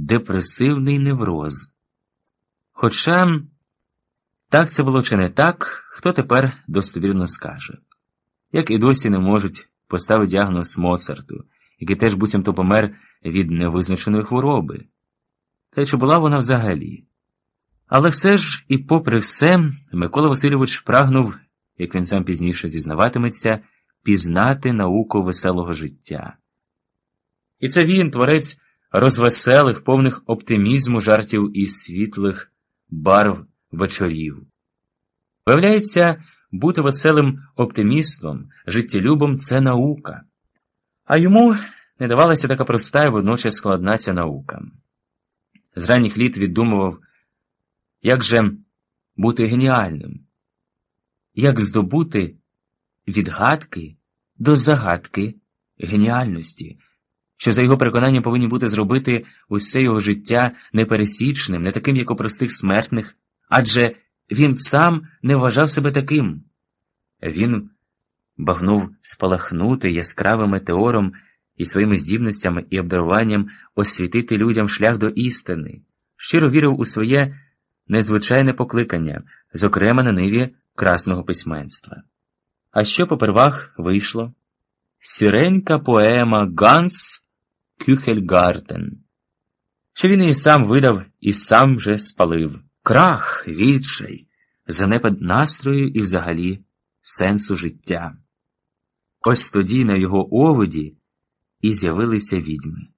депресивний невроз. Хоча так це було чи не так, хто тепер достовірно скаже, як і досі не можуть поставити діагноз Моцарту, який теж буцімто помер від невизначеної хвороби. Та й чи була вона взагалі? Але все ж, і попри все, Микола Васильович прагнув, як він сам пізніше зізнаватиметься, пізнати науку веселого життя. І це він, творець розвеселих, повних оптимізму жартів і світлих барв вечорів. Виявляється, бути веселим оптимістом, життєлюбом це наука. А йому не давалася така проста і водночас складна ця наука. З ранніх літ віддумував, як же бути геніальним, як здобути від гадки до загадки геніальності, що за його переконанням повинні бути зробити усе його життя непересічним, не таким, як у простих смертних, адже він сам не вважав себе таким. Він багнув спалахнути яскравим метеором і своїми здібностями і обдаруванням освітити людям шлях до істини, щиро вірив у своє незвичайне покликання, зокрема на ниві красного письменства. А що попервах вийшло? Сіренька поема Ганс Кюхельгартен, що він і сам видав і сам же спалив крах, відчай, занепад настрою і взагалі сенсу життя. Ось тоді на його оводі і з'явилися відьми.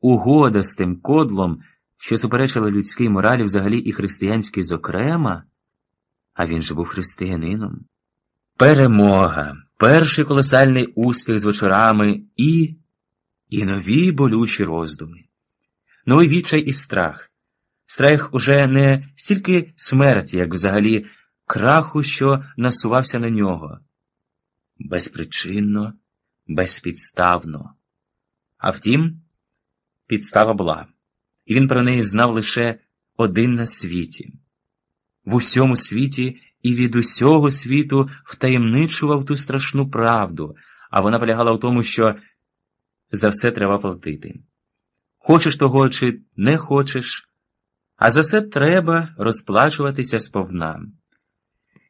Угода з тим кодлом, що суперечила людській моралі взагалі і християнській зокрема, а він же був християнином. Перемога, перший колосальний успіх з вечорами і і нові болючі роздуми, новий відчай і страх. Страх уже не стільки смерті, як взагалі краху, що насувався на нього. Безпричинно, безпідставно. А втім, підстава була, і він про неї знав лише один на світі. В усьому світі і від усього світу втаємничував ту страшну правду, а вона полягала в тому, що за все треба платити. Хочеш того, чи не хочеш, а за все треба розплачуватися сповна.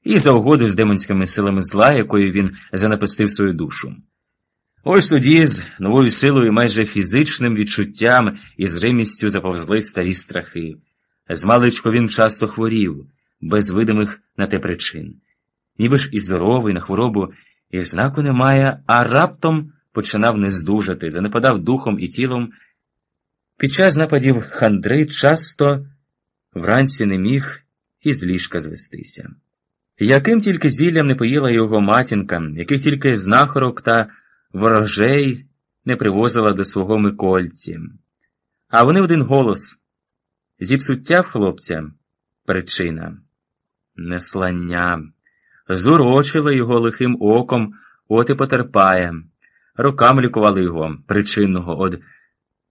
І за угоду з демонськими силами зла, якою він занапистив свою душу. Ось тоді з новою силою, майже фізичним відчуттям і зримістю заповзли старі страхи. Змалечко він часто хворів, без видимих на те причин. Ніби ж і здоровий на хворобу, і знаку немає, а раптом починав нездужати, занепадав духом і тілом. Під час нападів хандри часто вранці не міг із ліжка звестися. Яким тільки зіллям не поїла його матінка, яких тільки знахорок та ворожей не привозила до свого Микольці. А вони один голос зіпсуття хлопця причина, неслання, зурочила його лихим оком, от і потерпає, роками лікували його, причинного од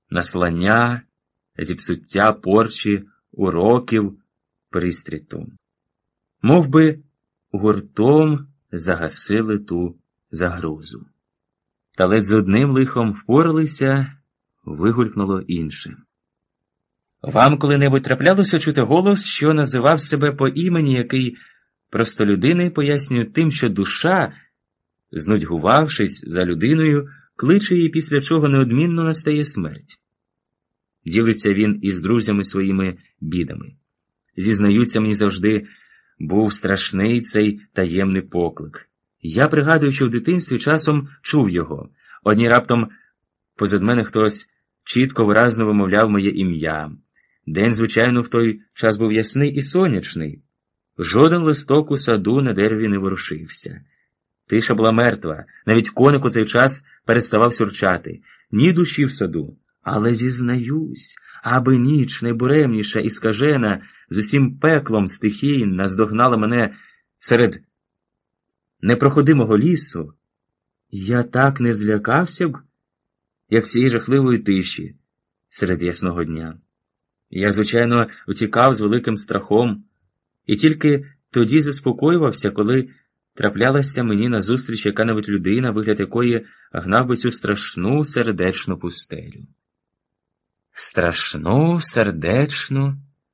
наслання, зіпсуття порчі, уроків, пристріту. Мов би, гуртом загасили ту загрозу. Та ледь з одним лихом впоралися, вигулькнуло інше. Вам коли-небудь траплялося чути голос, що називав себе по імені, який простолюдини пояснюють тим, що душа, знудьгувавшись за людиною, кличе її, після чого неодмінно настає смерть. Ділиться він із друзями своїми бідами. Зізнаються мені завжди, був страшний цей таємний поклик. Я пригадую, що в дитинстві часом чув його. Одні раптом позад мене хтось чітко виразно вимовляв моє ім'я. День, звичайно, в той час був ясний і сонячний. Жоден листок у саду на дереві не ворушився. Тиша була мертва, навіть коник у цей час переставав сюрчати, ні душі в саду. Але зізнаюсь, аби ніч найбуремніша і скажена, з усім пеклом стихій наздогнала мене серед непроходимого лісу, я так не злякався б, як цієї жахливої тиші серед ясного дня. Я, звичайно, утікав з великим страхом, і тільки тоді заспокоювався, коли траплялася мені назустріч яка-небудь людина, вигляд якої гнав би цю страшну сердечну пустелю. страшну сердечну